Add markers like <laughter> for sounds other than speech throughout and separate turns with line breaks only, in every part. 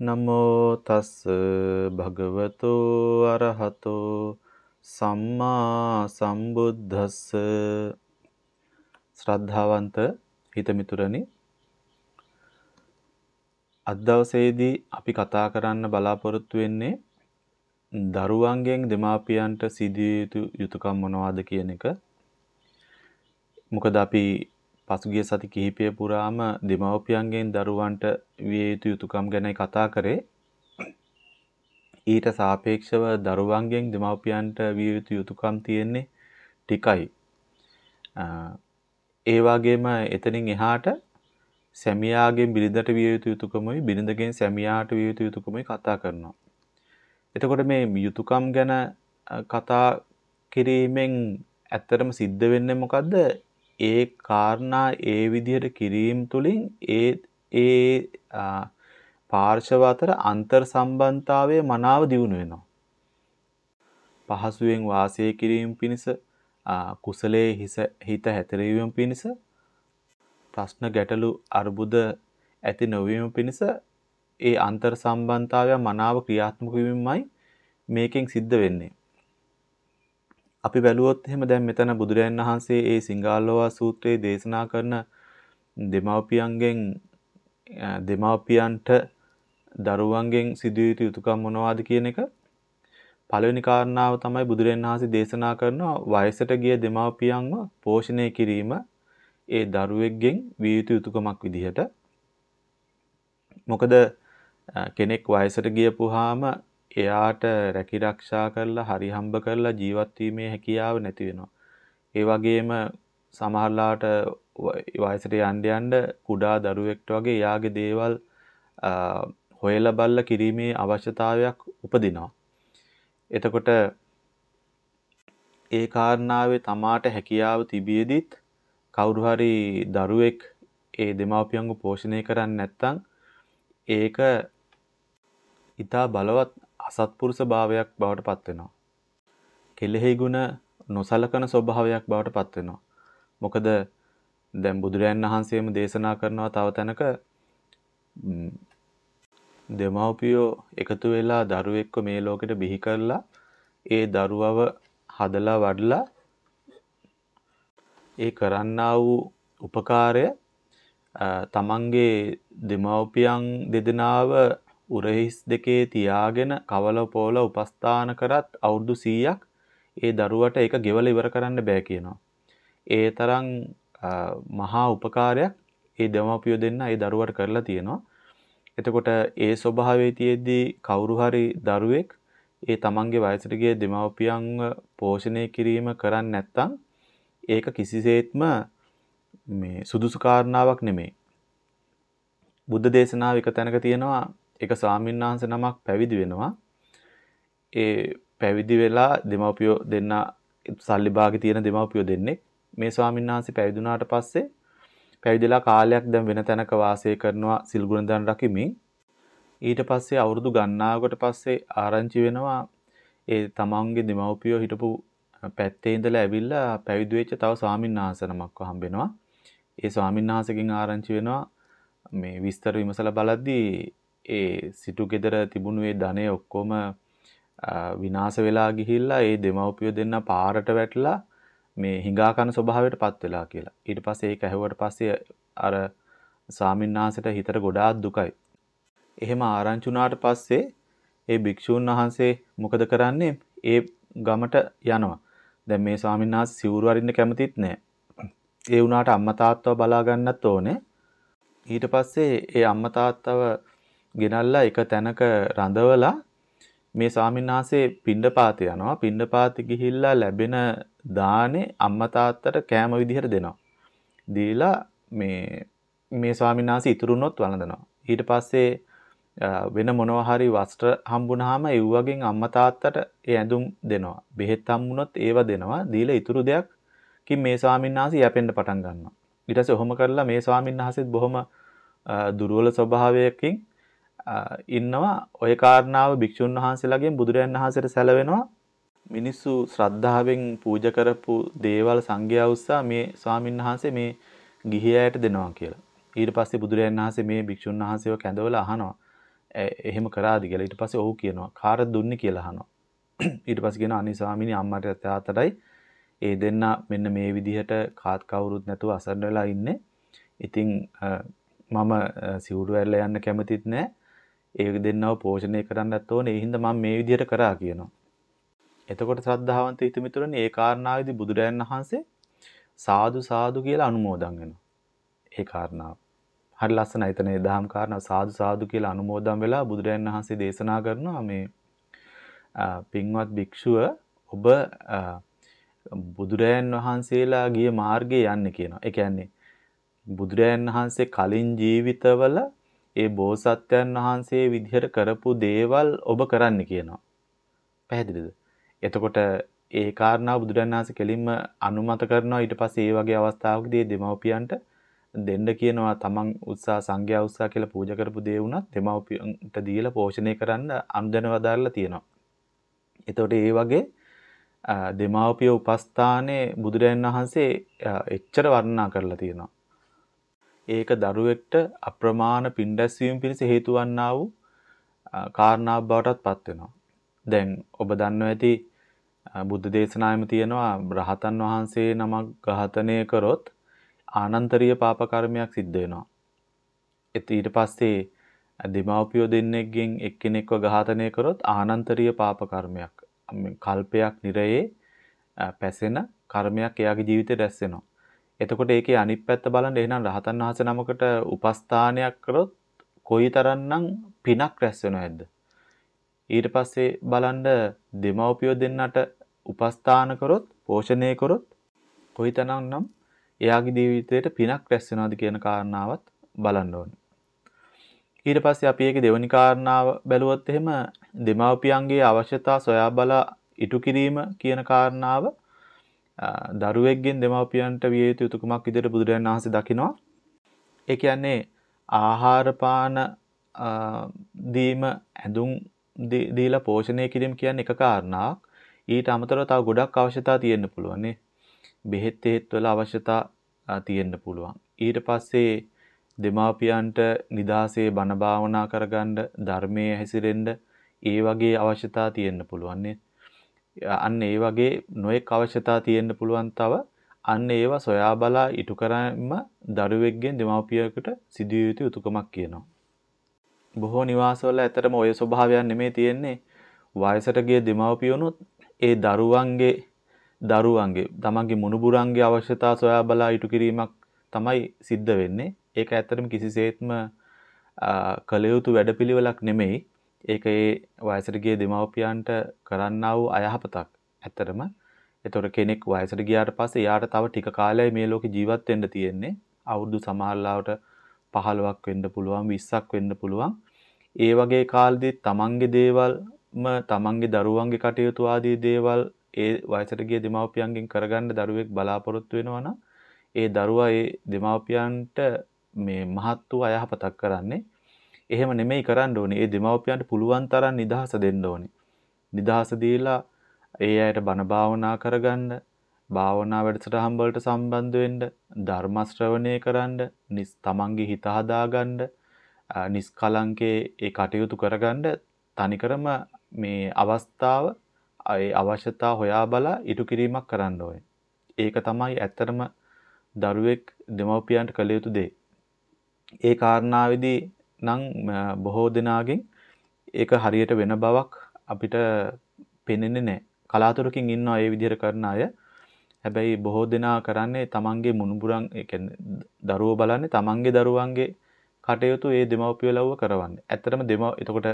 නමෝ තස් භගවතෝ අරහතෝ සම්මා සම්බුද්දස්ස ශ්‍රද්ධාවන්ත හිතමිතුරනි අද දවසේදී අපි කතා කරන්න බලාපොරොත්තු වෙන්නේ දරුවන්ගෙන් දෙමාපියන්ට සිදුවිය යුතු යුතුයකම් මොනවාද කියන එක. මොකද අපි පසුගිය සති කිහිපය පුරාම දෙමව්පියන්ගෙන් දරුවන්ට විය යුතු යුතුයකම් ගැනයි කතා කරේ. ඊට සාපේක්ෂව දරුවන්ගෙන් දෙමව්පියන්ට විය යුතු යුතුයකම් තියෙන්නේ ටිකයි. ඒ වගේම එතනින් එහාට සැමියාගෙන් බිරිඳට විය යුතු යුතුයකමයි බිරිඳගෙන් සැමියාට විය යුතු යුතුයකමයි කතා කරනවා. එතකොට මේ යුතුයකම් ගැන කතා කිරීමෙන් ඇත්තටම සිද්ධ වෙන්නේ මොකද්ද? ඒ කාරණා ඒ විදිහට කිරීම තුළින් ඒ ඒ පාර්ශව අතර අන්තර් සම්බන්ධතාවය මනාව දියුණු වෙනවා. පහසුවෙන් වාසය කිරීම පිණිස කුසලයේ හිත හැතරීම පිණිස ප්‍රශ්න ගැටලු අර්බුද ඇති නොවීම පිණිස ඒ අන්තර් සම්බන්ධතාවය මනාව ක්‍රියාත්මක වීමයි මේකෙන් සිද්ධ වෙන්නේ. අපි බැලුවොත් එහෙම දැන් මෙතන බුදුරයන් වහන්සේ ඒ සිංගාලෝවා සූත්‍රයේ දේශනා කරන දෙමව්පියන්ගෙන් දෙමව්පියන්ට දරුවන්ගෙන් සිදුවිය යුතු යුතුකම් මොනවාද කියන එක පළවෙනි කාරණාව තමයි බුදුරයන් වහන්සේ දේශනා කරනවා වයසට ගිය දෙමව්පියන්ව පෝෂණය කිරීම ඒ දරුවෙක්ගෙන් විය යුතු යුතුකමක් විදිහට. මොකද කෙනෙක් වයසට ගියපුවාම එයාට රැකිරක්ෂා කරලා හරි හම්බ කරලා ජීවත් වීමේ හැකියාව නැති වෙනවා. ඒ වගේම සමහරලාට වයසට යන්න යන්න කුඩා දරුවෙක්ට වගේ එයාගේ දේවල් හොයලා බලලා කිරීමේ අවශ්‍යතාවයක් උපදිනවා. එතකොට ඒ කාරණාවේ තමාට හැකියාව තිබියදිත් කවුරු හරි දරුවෙක් ඒ දෙමාපියන්ව පෝෂණය කරන්නේ නැත්නම් ඒක ඊටා බලවත් අසත්පුරුෂ භාවයක් බවට පත් වෙනවා. කෙලෙහි ගුණ නොසලකන ස්වභාවයක් බවට පත් වෙනවා. මොකද දැන් බුදුරයන් වහන්සේම දේශනා කරනවා තව තැනක දෙමව්පියෝ එකතු වෙලා දරුවෙක්ව මේ ලෝකෙට බිහි කරලා ඒ දරුවව හදලා වඩලා ඒ කරන්නා වූ උපකාරය තමන්ගේ දෙමව්පියන් දෙදෙනාව උරහිස් දෙකේ තියාගෙන කවල පොල උපස්ථාන කරත් අවුරුදු 100ක් ඒ දරුවට ඒක ගෙවල ඉවර කරන්න බෑ කියනවා. ඒ තරම් මහා උපකාරයක් ඒ දෙමාපියෝ දෙන්න ඒ දරුවට කරලා තියෙනවා. එතකොට ඒ ස්වභාවයේ තියෙද්දී කවුරු හරි දරුවෙක් ඒ තමන්ගේ වයසට ගිය දෙමාපියන්ව පෝෂණය කිරීම කරන්නේ නැත්නම් ඒක කිසිසේත්ම මේ සුදුසු කාරණාවක් නෙමෙයි. බුද්ධ දේශනාව එක තැනක තියෙනවා එක ස්වාමීන් වහන්සේ නමක් පැවිදි වෙනවා. ඒ පැවිදි වෙලා දෙමව්පියෝ දෙන්න සල්ලි භාගෙ තියෙන දෙමව්පියෝ දෙන්නෙක් මේ ස්වාමීන් වහන්සේ පැවිදුණාට පස්සේ පැවිදිලා කාලයක් දැන් වෙන තැනක වාසය කරනවා සිල් ගුණ දන් රකිමින් ඊට පස්සේ අවුරුදු ගණනාවකට පස්සේ ආරංචි වෙනවා ඒ තමන්ගේ දෙමව්පියෝ හිටපු පැත්තේ ඉඳලා ඇවිල්ලා පැවිදි වෙච්ච තව ස්වාමීන් වහන්සේ නමක්ව හම්බෙනවා. ඒ ස්වාමීන් වහන්සේගෙන් ආරංචි වෙනවා මේ විස්තර විමසලා බලද්දී ඒ සිටු ගෙදර තිබුණු ඒ ධනය ඔක්කොම විනාශ වෙලා ගිහිල්ලා ඒ දෙමව්පියෝ දෙන්න පාරට වැටලා මේ හිඟා කන ස්වභාවයට පත් වෙලා කියලා. ඊට පස්සේ ඒක ඇහුවට පස්සේ අර ස්වාමින්වහන්සේට හිතට ගොඩාක් දුකයි. එහෙම ආරංචි වුණාට පස්සේ ඒ භික්ෂූන් වහන්සේ මොකද කරන්නේ? ඒ ගමට යනවා. දැන් මේ ස්වාමින්වහන්සේ සිවුරු අරින්න කැමතිත් නැහැ. ඒ වුණාට අම්මා තාත්තව බලා ගන්නත් ඕනේ. ඊට පස්සේ ඒ අම්මා තාත්තව ගෙනල්ලා එක තැනක රඳවලා මේ ස්වාමින්වහන්සේ පිණ්ඩපාත යනවා. පිණ්ඩපාත ගිහිල්ලා ලැබෙන දානේ අම්මා තාත්තට කෑම විදිහට දෙනවා. දීලා මේ මේ ස්වාමින්වහන්සේ ඉතුරුනොත් වළඳනවා. ඊට පස්සේ වෙන මොනවා හරි වස්ත්‍ර හම්බුනහම ඒ වගේ අම්මා තාත්තට ඒ ඇඳුම් දෙනවා. බෙහෙත් හම්බුනොත් ඒව දෙනවා. දීලා ඉතුරු දෙයක් කින් මේ ස්වාමින්වහන්සේ යැපෙන්න පටන් ගන්නවා. ඊට පස්සේ ඔහොම කරලා මේ ස්වාමින්වහන්සේත් බොහොම දුර්වල ස්වභාවයකින් ඉන්නවා ওই කාරණාව භික්ෂුන් වහන්සේලාගෙන් බුදුරයන් වහන්සේට සැලවෙනවා මිනිස්සු ශ්‍රද්ධාවෙන් පූජා කරපු දේවල් සංඝයා උස්සා මේ ස්වාමින් වහන්සේ මේ ගිහි අයට දෙනවා කියලා. ඊට පස්සේ බුදුරයන් වහන්සේ මේ භික්ෂුන් වහන්සේව කැඳවලා අහනවා එහෙම කරාද කියලා. ඊට පස්සේ ඔව් කියනවා. කාටද දුන්නේ කියලා අහනවා. <clears throat> ඊට පස්සේ කියනවා අනේ ස්වාමීනි අම්මට තාත්තටයි ඒ දෙන්න මෙන්න මේ විදිහට කාත් කවුරුත් නැතුව අසරණ වෙලා ඉන්නේ. ඉතින් මම සිවුරු ඇරලා යන්න කැමතිත් නැහැ. ඒ දෙන්නව පෝෂණය කරන්නත් ඕනේ. ඒ හින්දා මම මේ විදිහට කරා කියනවා. එතකොට ශ්‍රද්ධාවන්ත හිතමිතුරනේ ඒ කාරණාවේදී බුදුරයන් වහන්සේ සාදු සාදු කියලා අනුමෝදන් වෙනවා. ඒ කාරණාව. හරි ලස්සනයි එතන ඒ දහම් කාරණා සාදු සාදු කියලා අනුමෝදන් වෙලා බුදුරයන් වහන්සේ දේශනා කරනවා මේ පින්වත් භික්ෂුව ඔබ බුදුරයන් වහන්සේලා ගිය මාර්ගයේ යන්නේ කියනවා. ඒ කියන්නේ බුදුරයන් වහන්සේ කලින් ජීවිතවල ඒ බෝසත්යන් වහන්සේ විදිහට කරපු දේවල් ඔබ කරන්න කියනවා. පැහැදිලිද? එතකොට ඒ කාරණා බුදුරජාණන් වහන්සේ කෙලින්ම අනුමත කරනවා ඊට පස්සේ ඒ වගේ අවස්ථාවකදී දෙමව්පියන්ට දෙන්න කියනවා තමන් උත්සාහ සංඝයා උත්සාහ කියලා පූජා කරපු දේ වුණත් දෙමව්පියන්ට දීලා පෝෂණය කරන්න අනුදැන වදාරලා තියෙනවා. එතකොට ඒ වගේ දෙමාපිය උපස්ථානයේ බුදුරජාණන් වහන්සේ එච්චර වර්ණනා කරලා තියෙනවා. ඒක දරුවෙක්ට අප්‍රමාණ පින්ඩැස්වීම පිණිස හේතු වන්නා වූ කාරණාවක් බවටත් පත් වෙනවා. දැන් ඔබ දන්නවා ඇති බුද්ධ දේශනාවෙම තියෙනවා රහතන් වහන්සේ නමක් ඝාතනය කරොත් ආනන්තරීය පාප කර්මයක් සිද්ධ වෙනවා. ඊට පස්සේ දෙමාපියෝ දෙන්නෙක්ගෙන් එක්කෙනෙක්ව ඝාතනය කරොත් ආනන්තරීය පාප කර්මයක් කල්පයක් නිරයේ පැසෙන කර්මයක් එයාගේ ජීවිතේ රැස් වෙනවා. එතකොට ඒකේ අනිත් පැත්ත බලන්න එහෙනම් රහතන් වහන්සේ නමකට උපස්ථානයක් කරොත් කොයිතරම්නම් පිනක් රැස් වෙනවද? ඊට පස්සේ බලන්න දෙමව්පියෝ දෙන්නට උපස්ථාන කරොත් පෝෂණය කරොත් කොයිතරම්නම් එයාගේ ජීවිතේට පිනක් රැස් වෙනවද කියන කාරණාවත් බලන්න ඕනේ. ඊට පස්සේ අපි ඒකේ දෙවනි කාරණාව බැලුවොත් එහෙම දෙමාපියන්ගේ අවශ්‍යතා සොයා බලා ඉටු කිරීම කියන කාරණාව දරුවෙක්ගෙන් දෙමාපියන්ට විය යුතු යුතුයකමක් විදිහට බුදුරජාණන් වහන්සේ දකිනවා. ඒ කියන්නේ ආහාර පාන දීම ඇඳුම් දීලා පෝෂණය කිරීම කියන්නේ එක කාරණාවක්. ඊට අමතරව තව ගොඩක් අවශ්‍යතා තියෙන්න පුළුවන් නේ. බෙහෙත් හේත් වල අවශ්‍යතා තියෙන්න පුළුවන්. ඊට පස්සේ දෙමාපියන්ට නිදාසේ බණ භාවනා කරගන්න ධර්මයේ හැසිරෙන්න ඒ වගේ අවශ්‍යතා තියෙන්න පුළුවන් අන්න ඒ වගේ නොඑක් අවශ්‍යතා තියෙන්න පුළුවන් තව අන්න ඒවා සොයා බලා ඉටු කරාම දරුවෙක්ගෙන් දෙමාපියකට සිදුවිය යුතු යුතුයකමක් කියනවා. බොහෝ නිවාසවල ඇත්තටම ওই ස්වභාවයන් නෙමෙයි තියෙන්නේ. වයසට ගිය දෙමාපියොනුත් ඒ දරුවන්ගේ දරුවන්ගේ තමන්ගේ මුණුබුරන්ගේ අවශ්‍යතා සොයා බලා ඉටු කිරීමක් තමයි සිද්ධ වෙන්නේ. ඒක ඇත්තටම කිසිසේත්ම කළ යුතු වැඩපිළිවෙලක් නෙමෙයි. ඒක ඒ වයසට ගිය දෙමව්පියන්ට කරන්නා වූ අයහපතක්. ඇත්තටම. ඒතොර කෙනෙක් වයසට ගියාට පස්සේ එයාට තව ටික කාලයයි මේ ලෝකේ ජීවත් වෙන්න තියෙන්නේ. අවුරුදු සමහරලාවට 15ක් වෙන්න පුළුවන් 20ක් වෙන්න පුළුවන්. ඒ වගේ කාලෙදි තමන්ගේ දේවල්ම තමන්ගේ දරුවන්ගේ කටයුතු ආදී දේවල් ඒ වයසට ගිය දෙමව්පියන්ගෙන් කරගන්න දරුවෙක් බලාපොරොත්තු වෙනවා නම් ඒ දරුවා ඒ දෙමව්පියන්ට මේ මහත් වූ අයහපතක් කරන්නේ. එහෙම නෙමෙයි කරන්න ඕනේ. ඒ දෙමව්පියන්ට පුළුවන් තරම් නිදහස දෙන්න ඕනේ. නිදහස දීලා ඒ අයට බණ භාවනා කරගන්න, භාවනා වැඩසටහන් වලට සම්බන්ධ වෙන්න, ධර්ම ශ්‍රවණය කරන්න, තමන්ගේ හිත හදාගන්න, නිස්කලංකේ ඒ කටයුතු කරගන්න තනිකරම මේ අවස්ථාව ඒ අවශ්‍යතා හොයා බලා ඉටු කිරීමක් කරන්න ඕනේ. ඒක තමයි ඇත්තටම දරුවෙක් දෙමව්පියන්ට කළ යුතු දේ. ඒ කාරණාවේදී නම් බොහෝ දෙනාගෙන් ඒක හරියට වෙන බවක් අපිට පෙනෙන්නේ නැහැ. කලාතුරකින් ඉන්නවා ඒ විදිහට කරන අය. හැබැයි බොහෝ දෙනා කරන්නේ තමන්ගේ මුණුබුරන් ඒ කියන්නේ දරුවෝ බලන්නේ තමන්ගේ දරුවන්ගේ කටයුතු ඒ දෙමව්පිය ලව්ව කරවන්නේ. ඇත්තටම දෙමව එතකොට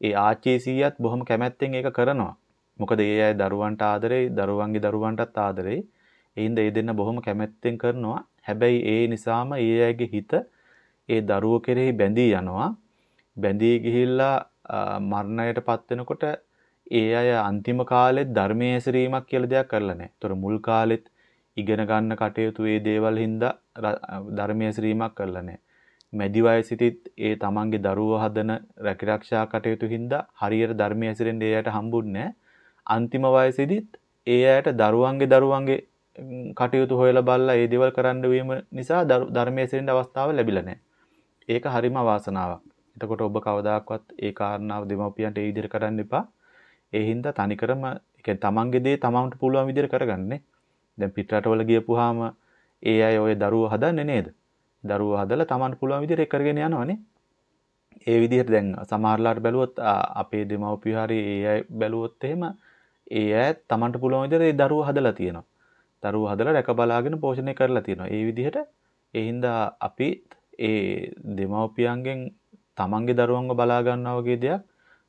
ඒ ආච්චි සීයත් බොහොම කැමැත්තෙන් ඒක කරනවා. මොකද ඒ අය දරුවන්ට ආදරෙයි, දරුවන්ගේ දරුවන්ටත් ආදරෙයි. ඒ හින්දා ඒ දෙන්න බොහොම කැමැත්තෙන් කරනවා. හැබැයි ඒ නිසාම ඒ අයගේ හිත ඒ දරුවෝ කෙරෙහි බැඳී යනවා. බැඳී ගිහිල්ලා මරණයටපත් වෙනකොට ඒ අය අන්තිම කාලෙත් ධර්මයේ හැසිරීමක් කියලා දෙයක් කරලා නැහැ. ඒතර මුල් කාලෙත් ඉගෙන ගන්න කටයුතු ඒ දේවල් හින්දා ධර්මයේ හැසිරීමක් කරලා නැහැ. මැදි වයසෙදිත් ඒ තමන්ගේ දරුවෝ හදන රැකිරක්ෂා කටයුතු හින්දා හරියට ධර්මයේ හැසිරෙන්න ඒ අයට හම්බුන්නේ අන්තිම වයසෙදිත් ඒ අයට දරුවන්ගේ දරුවන්ගේ කටයුතු හොයලා බලලා ඒ දේවල් කරන්න වීම නිසා ධර්මයේ හැසිරෙන්න අවස්ථාව ලැබිලා නැහැ. ඒක හරිම අවාසනාවක්. එතකොට ඔබ කවදාකවත් ඒ කාරණාව දෙමව්පියන්ට ඒ විදිහට කරන්න එපා. ඒ හින්දා තනිකරම ඒ කියන්නේ තමන්ගේ දේ තමන්ට පුළුවන් විදිහට කරගන්නේ. දැන් පිටරටවල ගියපුවාම ඒ අය ඔය දරුවෝ හදන්නේ නේද? දරුවෝ හදලා තමන්ට පුළුවන් විදිහට කරගෙන යනවනේ. ඒ විදිහට දැන් සමහරලාට බැලුවොත් අපේ දෙමව්පියෝ හරි ඒ අය බැලුවොත් එහෙම ඒ අය තමන්ට පුළුවන් විදිහට ඒ දරුවෝ හදලා තියෙනවා. දරුවෝ හදලා රැක බලාගෙන පෝෂණය කරලා තියෙනවා. ඒ විදිහට ඒ හින්දා අපි ඒ දෙමව්පියන්ගෙන් තමන්ගේ දරුවන්ව බලා ගන්නවා වගේ දෙයක්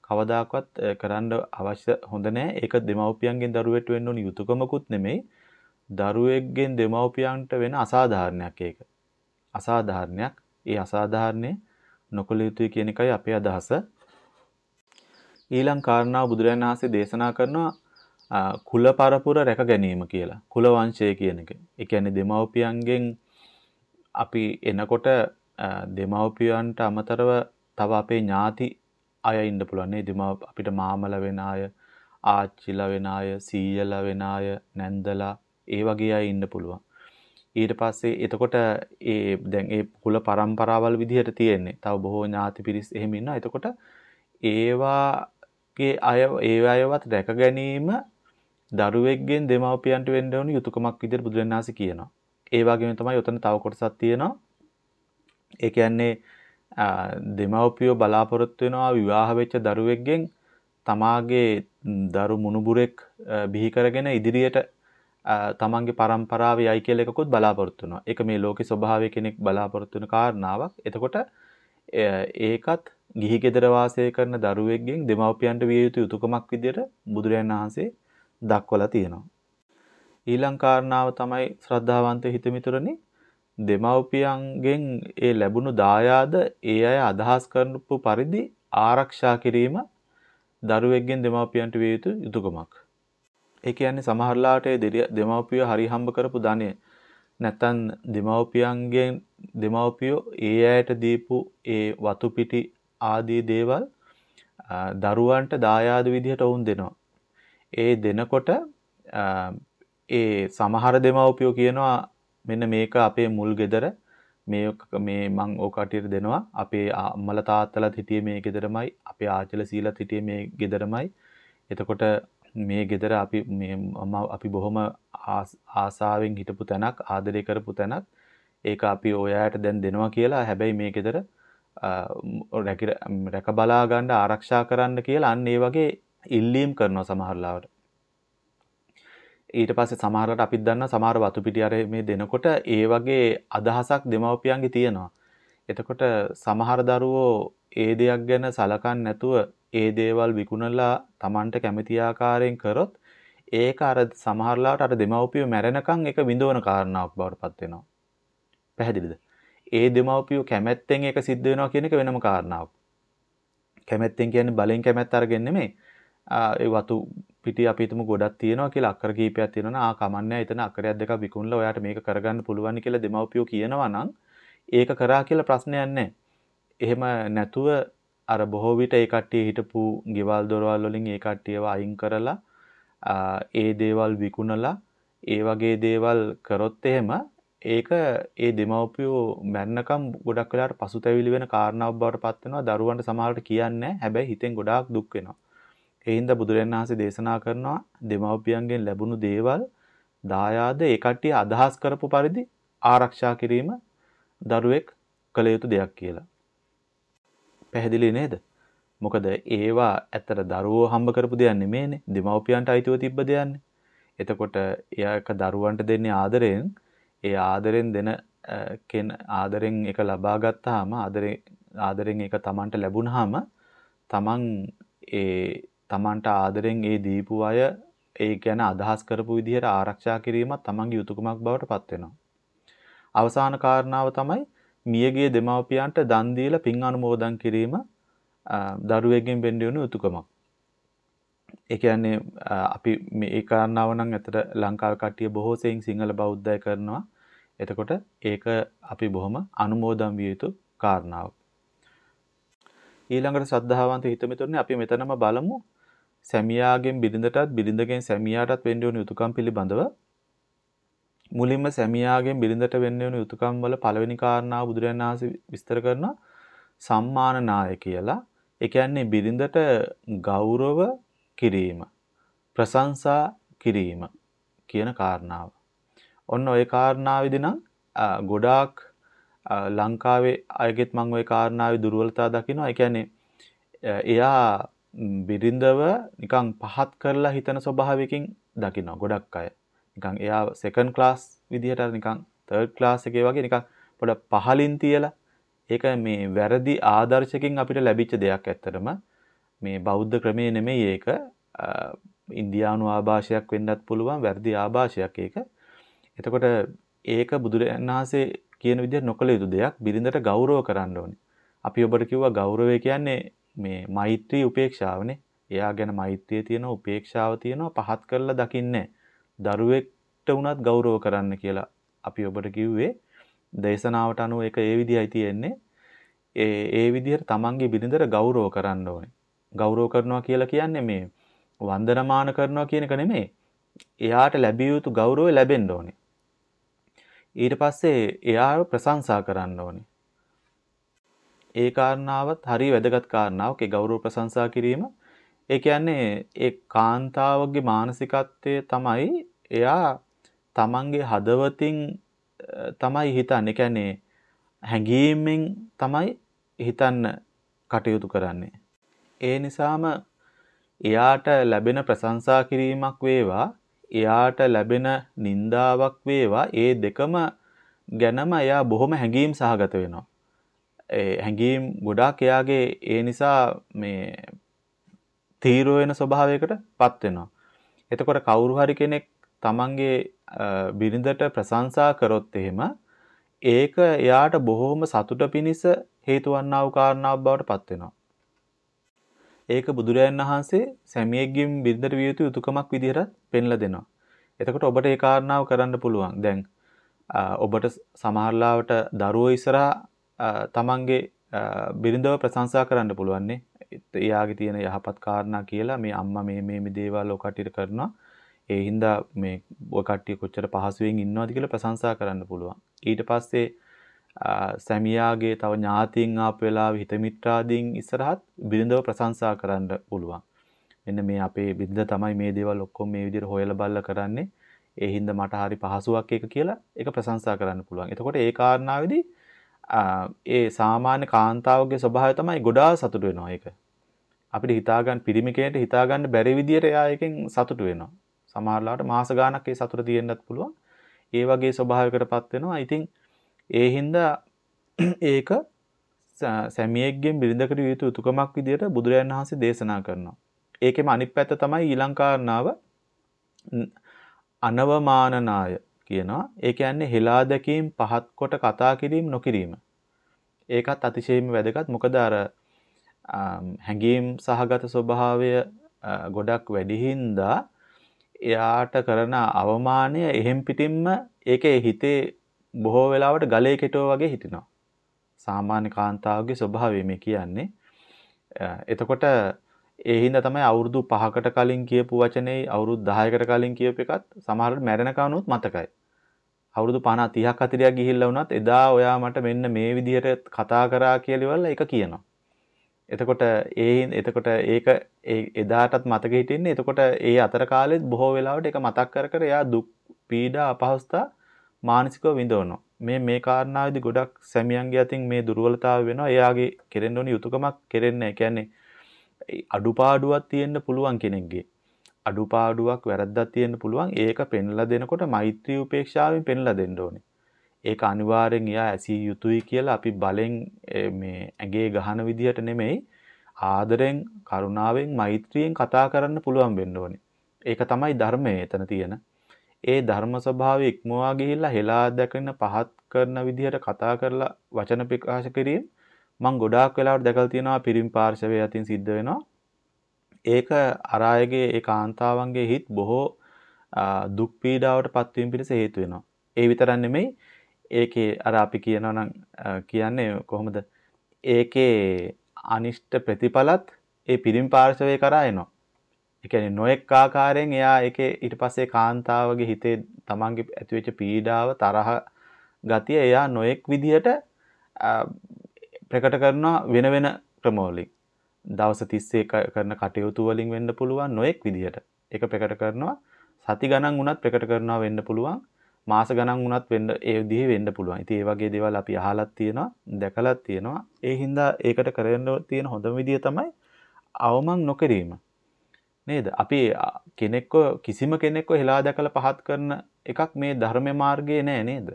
කවදාකවත් කරන්න අවශ්‍ය හොඳ නෑ. ඒක දෙමව්පියන්ගෙන් දරුවෙට වෙන්න ඕන යුතුයකමකුත් නෙමෙයි. දරුවෙක්ගෙන් දෙමව්පියන්ට වෙන අසාධාරණයක් ඒක. අසාධාරණයක්. ඒ අසාධාරණේ නොකළ යුතුයි කියන එකයි අපේ අදහස. ඊළඟ කාරණාව බුදුරජාණන් වහන්සේ දේශනා කරනවා කුල පරපුර රැක ගැනීම කියලා. කුල වංශය කියන එක. ඒ කියන්නේ දෙමව්පියන්ගෙන් අපි එනකොට දෙමව්පියන්ට අමතරව තව අපේ ඥාති අය ඉන්න පුළුවන් නේ. දෙමව් අපිට මාමල වෙන අය, ආච්චිලා වෙන අය, සීයලා වෙන අය, නැන්දලා ඒ වගේ අය ඉන්න පුළුවන්. ඊට පස්සේ එතකොට ඒ දැන් ඒ කුල પરම්පරාවල් විදිහට තියෙන්නේ. තව බොහෝ ඥාති පිරිස් එහෙම ඉන්නවා. එතකොට ඒවාගේ අය ඒ අයවත් රැක ගැනීම දරුවෙක්ගෙන් දෙමව්පියන්ට වෙන්න ඕන යුතුයකමක් විදිහට බුදුරණාහි කියනවා. ඒ වගේම තමයි උතන තව කොටසක් තියෙනවා. ඒ කියන්නේ දෙමව්පියෝ බලාපොරොත්තු වෙනවා විවාහ වෙච්ච දරුවෙක්ගෙන් තමාගේ දරු මුණුබුරෙක් බිහි කරගෙන ඉදිරියට තමන්ගේ પરම්පරාව යයි කියලා එකකුත් බලාපොරොත්තු වෙනවා. ඒක මේ ලෝකේ ස්වභාවය කෙනෙක් බලාපොරොත්තු වෙන කාරණාවක්. එතකොට ඒකත් ගිහි ගෙදර වාසය කරන දරුවෙක්ගෙන් දෙමව්පියන්ට විය යුතු යුතුයකමක් විදිහට බුදුරජාණන් වහන්සේ දක්වලා තියෙනවා. ඊළඟ කාරණාව තමයි ශ්‍රද්ධාවන්ත හිතමිතුරනි දෙමව්පියන්ගෙන් ඒ ලැබුණු දායාද ඒ අය අදහස් කරපු පරිදි ආරක්ෂා කිරීම දරුවෙක්ගෙන් දෙමව්පියන්ට විය යුතු යුතුයකමක්. ඒ කියන්නේ සමහරලාට ඒ දෙමව්පියෝ හරි හම්බ කරපු ධනෙ නැත්තම් දෙමව්පියන්ගෙන් දෙමව්පියෝ ඒ අයට දීපු ඒ වතු පිටි ආදී දේවල් දරුවන්ට දායාද විදිහට වුන් දෙනවා. ඒ දෙනකොට ඒ සමහර දෙමව්පියෝ කියනවා මෙන්න මේක අපේ මුල් ගෙදර. මේ මේ මං ඕක කටියට දෙනවා. අපේ අම්මලා තාත්තලාත් හිටියේ මේ ගෙදරමයි. අපේ ආච්චිලා සීලාත් හිටියේ මේ ගෙදරමයි. එතකොට මේ ගෙදර අපි මේ අපි බොහොම ආසාවෙන් හිටපු තැනක් ආදරය කරපු තැනක්. ඒක අපි ඔයාට දැන් දෙනවා කියලා. හැබැයි මේ ගෙදර රැක බලා ගන්න ආරක්ෂා කරන්න කියලා අන්න ඒ වගේ ඉල්ලීම් කරනවා සමහරලාවට. ඊට පස්සේ සමහරකට අපිත් දන්නා සමහර වතු පිටි අර මේ දෙනකොට ඒ වගේ අදහසක් දෙමව්පියන්ගේ තියෙනවා. එතකොට සමහර දරුවෝ ඒ දෙයක් ගැන සලකන්නේ නැතුව ඒ දේවල් විකුණලා Tamanට කැමති ආකාරයෙන් කරොත් ඒක අර සමහරලාට අර දෙමව්පියෝ මැරෙනකන් ඒක විඳවන කාරණාවක් බවට පත් වෙනවා. පැහැදිලිද? ඒ දෙමව්පියෝ කැමැත්තෙන් ඒක සිද්ධ වෙනවා කියන එක වෙනම කාරණාවක්. කැමැත්තෙන් කියන්නේ බලෙන් කැමැත්ත අරගෙන නෙමෙයි. ඒ වතු පිටි අපි හිතමු ගොඩක් තියෙනවා කියලා අක්කර කීපයක් තියෙනවා ආ කමන්නේ එතන අක්කරයක් දෙකක් විකුණලා ඔයාට මේක කරගන්න පුළුවන් කියලා දෙමව්පියෝ කියනවා නම් ඒක කරා කියලා ප්‍රශ්නයක් නැහැ. එහෙම නැතුව අර බොහෝ විට ඒ කට්ටිය හිටපු ගෙවල් දොරවල් වලින් ඒ කට්ටියව අයින් කරලා ඒ දේවල් විකුණලා ඒ වගේ දේවල් කරොත් එහෙම ඒක ඒ දෙමව්පියෝ මැරණකම් ගොඩක් වෙලාවට පසුතැවිලි වෙන කාරණාවක් බවට පත් වෙනවා. දරුවන්ට සමහරට කියන්නේ හැබැයි හිතෙන් ගොඩාක් දුක් වෙනවා. ඒ හින්දා බුදුරජාණන් වහන්සේ දේශනා කරනවා දෙමව්පියන්ගෙන් ලැබුණු දේවල් දායාද ඒ කට්ටිය අදහස් කරපු පරිදි ආරක්ෂා කිරීම දරුවෙක් කළ යුතු දෙයක් කියලා පැහැදිලි නේද? මොකද ඒවා ඇත්තට දරුවෝ හම්බ කරපු දෙයක් නෙමෙයිනේ. දෙමව්පියන්ට අයිතිව තිබ්බ දෙයක්නේ. එතකොට එයාක දරුවන්ට දෙන්නේ ආදරයෙන් ඒ ආදරෙන් දෙන කෙන ආදරෙන් එක ලබා ගත්තාම ආදරෙන් ආදරෙන් ඒක Tamanට ලැබුණාම Taman ඒ Tamanට ආදරෙන් ඒ දීපු අය ඒ ගැන අදහස් කරපු විදිහට ආරක්ෂා කිරීමත් Tamanගේ යුතුයකමක් බවට පත් වෙනවා. අවසාන කාරණාව තමයි මියගිය දෙමව්පියන්ට දන් දීලා පින් අනුමෝදන් කිරීම දරුවෙක්ගෙන් වෙන්න යන යුතුයකමක්. ඒ කියන්නේ අපි මේ කාරණාව නම් ඇතර ලංකාවේ කට්ටිය බොහෝ සෙයින් සිංහල බෞද්ධය කරනවා. එතකොට ඒක අපි බොහොම අනුමෝදන් විය යුතු කාරණාවක්. ඊළඟට සද්ධාවන්ත හිතමිතුරනේ අපි මෙතනම බලමු සැමියාගෙන් බිරිඳටත් බිරිඳගෙන් සැමියාටත් වෙන්න ඕන යුතුයකම් පිළිබඳව මුලින්ම සැමියාගෙන් බිරිඳට වෙන්න වෙන යුතුයකම් වල පළවෙනි කාරණාව බුදුරජාණන් වහන්සේ විස්තර කරනවා සම්මානනාය කියලා. ඒ කියන්නේ බිරිඳට ගෞරව කිරීම, ප්‍රශංසා කිරීම කියන කාරණාව. ඔන්න ওই කාරණාවෙදි නම් ගොඩාක් ලංකාවේ අයගෙත් මම ওই කාරණාවේ දුර්වලතා දකිනවා. ඒ කියන්නේ එයා බිරිඳව නිකන් පහත් කරලා හිතන ස්වභාවයකින් දකිනවා ගොඩක් අය. නිකන් එයා සෙකන්ඩ් ක්ලාස් විදිහට අර නිකන් තර්ඩ් ක්ලාස් එකේ වගේ නිකන් පොඩ පහලින් තියලා ඒක මේ වැරදි ආදර්ශකින් අපිට ලැබිච්ච දෙයක් ඇත්තටම මේ බෞද්ධ ක්‍රමයේ නෙමෙයි ඒක ඉන්දියානු ආభాෂයක් වෙන්නත් පුළුවන් වැරදි ආభాෂයක් ඒක. එතකොට ඒක බුදුරජාණන් වහන්සේ කියන විදිහට නොකළ යුතු දෙයක් බිරිඳට ගෞරව කරන්න ඕනේ. අපි ඔබට කිව්වා ගෞරවය කියන්නේ මේ මෛත්‍රී උපේක්ෂාවනේ. එයා ගැන මෛත්‍රිය තියෙනවා උපේක්ෂාව තියෙනවා පහත් කරලා දකින්නේ දරුවෙක්ට වුණත් ගෞරව කරන්න කියලා අපි ඔබට කිව්වේ දේශනාවට අනුව ඒක ඒ විදිහයි තියෙන්නේ. ඒ ඒ විදිහට තමන්ගේ බිරිඳට ගෞරව කරන්න ඕනේ. ගෞරව කරනවා කියලා කියන්නේ මේ වන්දනමාන කරනවා කියන එක නෙමෙයි. එයාට ලැබිය යුතු ගෞරවය ලැබෙන්න ඕනේ. ඊට පස්සේ එයාව ප්‍රශංසා කරන්න ඕනේ. ඒ කාරණාවත් හරි වැදගත් කාරණාවක්. ඒ ගෞරව ප්‍රශංසා කිරීම. ඒ කියන්නේ ඒ කාන්තාවගේ මානසිකත්වය තමයි එයා තමන්ගේ හදවතින් තමයි හිතන්නේ. කියන්නේ හැඟීමෙන් තමයි හිතන්න කටයුතු කරන්නේ. ඒ නිසාම එයාට ලැබෙන ප්‍රශංසා කිරීමක් වේවා එයාට ලැබෙන නින්දාවක් වේවා ඒ දෙකම ගැනම එයා බොහොම හැඟීම් සහගත වෙනවා. ඒ හැඟීම් ගොඩාක් එයාගේ ඒ නිසා මේ තීරෝ වෙන ස්වභාවයකට පත් වෙනවා. එතකොට කවුරු හරි කෙනෙක් තමන්ගේ බිරිඳට ප්‍රශංසා කරොත් එහෙම ඒක එයාට බොහොම සතුට පිණිස හේතු වන්නා වූ කාරණාවක් බවට පත් වෙනවා. ඒක බුදුරජාණන් වහන්සේ සැමියෙක්ගෙන් බිරිඳට විය යුතු යුතුයකමක් විදිහට පෙන්ලා දෙනවා. එතකොට ඔබට ඒ කාරණාව කරන්න පුළුවන්. දැන් ඔබට සමහරලාවට දරුවෝ ඉස්සරහා තමන්ගේ බිරිඳව ප්‍රශංසා කරන්න පුළුවන් නේ. එයාගේ තියෙන යහපත් කාරණා කියලා මේ අම්මා මේ මේ මේ දේවල් ඔය කට්ටියට කරනවා. ඒ හින්දා මේ ඔය කට්ටිය කොච්චර පහසුවෙන් ඉන්නවද කියලා ප්‍රශංසා කරන්න පුළුවන්. ඊට පස්සේ සැමියාගේ තව ඥාතීන් ආපු වෙලාවෙ හිත මිත්‍රාදීන් ඉස්සරහත් බිරිඳව ප්‍රශංසා කරන්න පුළුවන්. මෙන්න මේ අපේ බිරිඳ තමයි මේ දේවල් ඔක්කොම මේ විදිහට හොයලා බලලා කරන්නේ. ඒ හින්දා මට හරි පහසුවක් එක කියලා ඒක ප්‍රශංසා කරන්න පුළුවන්. එතකොට ඒ කාරණාවේදී ඒ සාමාන්‍ය කාන්තාවගේ ස්වභාවය තමයි ගොඩාක් සතුට වෙනවා ඒක. අපිට හිතාගන්න පිරිමි කෙනෙක්ට හිතාගන්න බැරි විදියට එයා එකෙන් සතුට වෙනවා. සමහරලාට මාස ගාණක් ඒ සතුට තියෙන්නත් පුළුවන්. ඒ වගේ ස්වභාවයකටපත් වෙනවා. ඉතින් ඒ හින්දා <clears throat> ඒක සැමියෙක්ගෙන් බිරිඳකට විය යුතු යුතුයකමක් විදියට බුදුරජාණන් වහන්සේ දේශනා කරනවා. ඒකෙම අනිත් පැත්ත තමයි ඊළං කාරණාව අනවමානනාය කියනවා. ඒ කියන්නේ හෙලා දැකීම් පහත් කොට කතා කිරීම නොකිරීම. ඒකත් අතිශයින්ම වැදගත්. මොකද අර හැඟීම් සහගත ස්වභාවය ගොඩක් වැඩි හින්දා එයාට කරන අවමානය එහෙම් පිටින්ම ඒකේ හිතේ බොහෝ වෙලාවට ගලේ කෙටෝ වගේ හිටිනවා. සාමාන්‍ය කාන්තාවගේ ස්වභාවය මේ කියන්නේ. එතකොට ඒ හින්දා තමයි අවුරුදු 5කට කලින් කියපු වචනේ අවුරුදු 10කට කලින් කියපු එකත් සමහරවිට මැරෙනකනුත් මතකයි. අවුරුදු 50 30ක් 40ක් ගිහිල්ලා වුණත් එදා ඔයා මට මෙන්න මේ විදිහට කතා කරා කියලා ඉවරලා ඒක කියනවා. එතකොට ඒ එතකොට ඒක එදාටත් මතක හිටින්නේ එතකොට ඒ අතර කාලෙත් බොහෝ වෙලාවට ඒක මතක් කර කර එයා දුක් පීඩා අපහසුතා මානසිකව විඳවනවා. මේ මේ කාරණාවේදී ගොඩක් සැමියන්ගේ අතින් මේ දුර්වලතාවය වෙනවා. එයාගේ කෙරෙන්න ඕනි යුතුයකමක් කෙරෙන්නේ නැහැ. කියන්නේ අඩුපාඩුවක් තියෙන්න පුළුවන් කෙනෙක්ගේ. අඩුපාඩුවක් වැරද්දක් තියෙන්න පුළුවන්. ඒක පෙන්ලා දෙනකොට මෛත්‍රී උපේක්ෂාවෙන් පෙන්ලා දෙන්න ඕනේ. ඒක අනිවාර්යෙන් එයා ඇසිය යුතුයි කියලා අපි බලෙන් මේ ඇඟේ ගහන විදිහට නෙමෙයි ආදරෙන් කරුණාවෙන් මෛත්‍රියෙන් කතා කරන්න පුළුවන් වෙන්න ඕනේ. ඒක තමයි ධර්මය එතන තියෙන. ඒ ධර්ම ස්වභාවය ඉක්මවා ගිහිල්ලා හෙලා දැකෙන පහත් කරන විදිහට කතා කරලා වචන ප්‍රකාශ කිරීම මම ගොඩාක් වෙලාවට දැකලා තියෙනවා පිරිම් පාර්ශවය අතින් සිද්ධ වෙනවා. ඒක අරායගේ ඒ කාන්තාවන්ගේ හිත් බොහෝ දුක් පීඩාවට පත්වීම පිණිස හේතු වෙනවා. ඒ විතරක් නෙමෙයි ඒකේ අර අපි කියනවා නම් කියන්නේ කොහොමද? ඒකේ අනිෂ්ට ප්‍රතිඵලත් ඒ පිරිම් පාර්ශවය කරා එනවා. ඒ කියන්නේ නොඑක් ආකාරයෙන් එයා ඒකේ ඊට පස්සේ කාන්තාවගේ හිතේ තමන්ගේ ඇතිවෙච්ච පීඩාව තරහ ගතිය එයා නොඑක් විදිහට ප්‍රකට කරනවා වෙන වෙන ක්‍රමවලින්. දවස් 30 කරන කටයුතු වලින් වෙන්න පුළුවන් නොඑක් විදිහට. ඒක ප්‍රකට කරනවා සති ගණන් වුණත් ප්‍රකට කරනවා වෙන්න පුළුවන්. මාස ගණන් වුණත් වෙන්න ඒ විදිහේ වෙන්න පුළුවන්. ඉතින් ඒ වගේ දේවල් අපි අහලත් තියෙනවා, දැකලත් තියෙනවා. ඒ හින්දා ඒකට කරන්න තියෙන හොඳම විදිය තමයි අවමන් නොකිරීම. නේද? අපි කෙනෙක්ව කිසිම කෙනෙක්ව හෙලා දැකලා පහත් කරන එකක් මේ ධර්ම මාර්ගයේ නෑ නේද?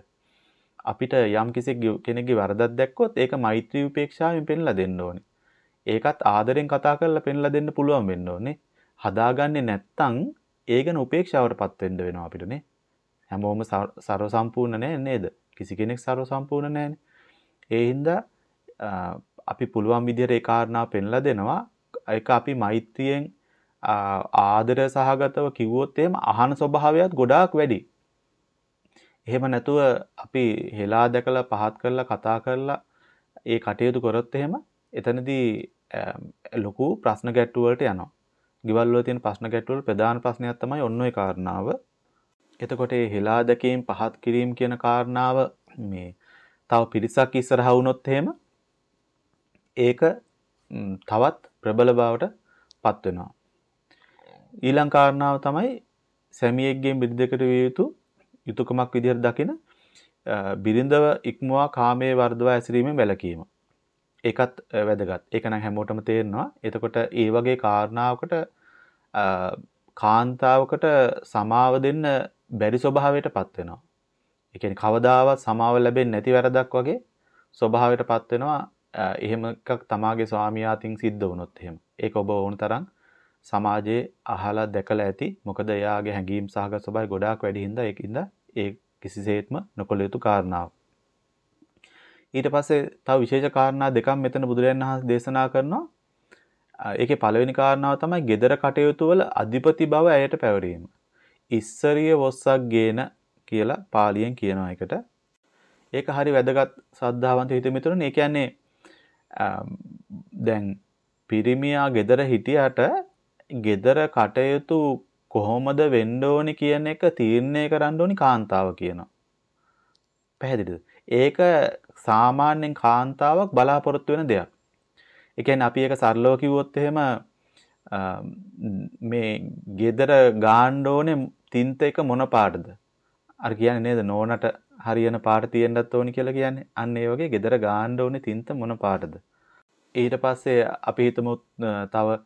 අපිට යම් කිසි කෙනෙක්ගේ වරදක් දැක්කොත් ඒක මෛත්‍රී උපේක්ෂාවෙන් පෙන්ලා දෙන්න ඕනේ. ඒකත් ආදරෙන් කතා කරලා පෙන්ලා දෙන්න පුළුවන් වෙන්න ඕනේ. හදාගන්නේ නැත්තම් ඒ ගැන උපේක්ෂාවටපත් වෙන්න වෙනවා අපිටනේ. හැමෝම ਸਰව සම්පූර්ණ නෑ නේද? කිසි කෙනෙක් ਸਰව සම්පූර්ණ නෑනේ. ඒ හින්දා අපි පුළුවන් විදිහට ඒ කාරණා පෙන්ලා දෙනවා. ඒක අපි මෛත්‍රියෙන් ආදර සහගතව කිව්වොත් එහෙම අහන ස්වභාවයත් ගොඩාක් වැඩි. එහෙම නැතුව අපි හෙලා දැකලා පහත් කරලා කතා කරලා ඒ කටයුතු කරොත් එහෙම එතනදී ලොකු ප්‍රශ්න ගැට්ටු වලට යනවා. ගෙවල් වල තියෙන ප්‍රශ්න ගැට්ටු වල ප්‍රධාන ප්‍රශ්නයක් තමයි ඔන්න ඔය කාරණාව. එතකොට මේ හෙලා දැකීම් පහත් කිරීම කියන කාරණාව මේ තව පිරිසක් ඉස්සරහා වුණොත් එහෙම ඒක තවත් ප්‍රබල බවට පත් වෙනවා. ඊළඟ කාරණාව තමයි සැමියෙක්ගෙන් බිරිඳකට විය යුතු යුතුයකමක් විදිහට දකින බිරිඳව ඉක්මවා කාමයේ වර්ධව ඇසිරීමෙන් වැළකීම. ඒකත් වැදගත්. ඒක නම් හැමෝටම තේරෙනවා. එතකොට ඒ වගේ කාරණාවකට කාන්තාවකට සමාව දෙන්න බැරි ස්වභාවයටපත් වෙනවා. ඒ කියන්නේ කවදාවත් සමාව ලැබෙන්නේ නැති වැරදක් වගේ ස්වභාවයටපත් වෙනවා. එහෙම එකක් තමාගේ ස්වාමියා අතින් සිද්ධ වුණොත් එහෙම. ඒක ඔබ ඕන තරම් සමාජයේ අහලා දැකලා ඇති. මොකද එයාගේ හැඟීම් සහගත ස්වභාවය ගොඩාක් වැඩි හින්දා ඒකින්ද ඒ කිසිසේත්ම නොකළ යුතු කාරණාවක්. ඊට පස්සේ තව විශේෂ කාරණා දෙකක් මෙතන බුදුරජාණන් වහන්සේ දේශනා කරනවා. ඒකේ පළවෙනි කාරණාව තමයි gedara කටයුතු වල අධිපති බව ඇයට පැවරීම. ඉස්සරිය වොස්සක් ගේන කියලා පාලියෙන් කියනවා එකට. ඒක හරි වැදගත් සද්ධාවන්ත හිත මිතුරුනි. ඒ කියන්නේ දැන් පිරිමියා gedara හිටියට gedara කටයුතු කොහොමද වෙන්න ඕනි කියන එක තීරණය කරන්න ඕනි කාන්තාව කියනවා. පැහැදිලිද? ඒක සාමාන්‍යයෙන් කාන්තාවක් බලාපොරොත්තු වෙන දෙයක්. ඒ කියන්නේ අපි ඒක සරලව කිව්වොත් එහෙම මේ gedara ගාන්න ඕනේ තින්ත එක මොන පාටද? අර කියන්නේ නේද නෝනට හරියන පාට තියෙන්නත් ඕනි කියලා කියන්නේ. අන්න ඒ වගේ gedara ගාන්න ඕනේ තින්ත මොන පාටද? ඊට පස්සේ අපි හිතමු තව